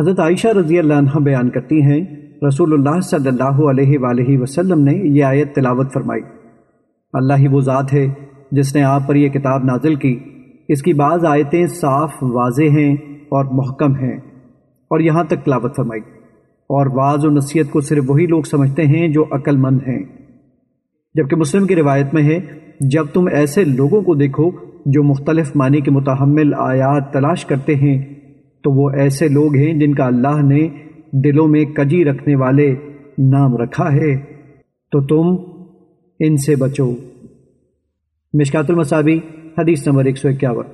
حضرت عائشہ رضی اللہ عنہ بیان کرتی ہیں، رسول اللہ صلی اللہ علیہ وآلہ وسلم نے یہ آیت تلاوت فرمائی۔ اللہ ہی وہ ذات ہے جس نے آپ پر یہ کتاب نازل کی۔ اس کی بعض آیتیں صاف واضح ہیں اور محکم ہیں اور یہاں تک تلاوت فرمائی۔ اور بعض و نصیحت کو صرف وہی لوگ سمجھتے ہیں جو عقل مند ہیں۔ جبکہ مسلم کی روایت میں ہے، جب تم ایسے لوگوں کو دیکھو جو مختلف معنی کے متحمل آیات تلاش کرتے ہیں تو وہ ایسے لوگ ہیں جن کا اللہ نے دلوں میں کجی رکھنے والے نام رکھا ہے۔ تو تم ان سے بچو۔ مشکات المصابی حدیث نمبر ایک سو اکیاون۔